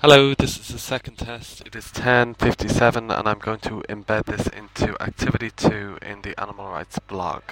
Hello, this is the second test. It is 10.57 and I'm going to embed this into activity 2 in the Animal Rights blog.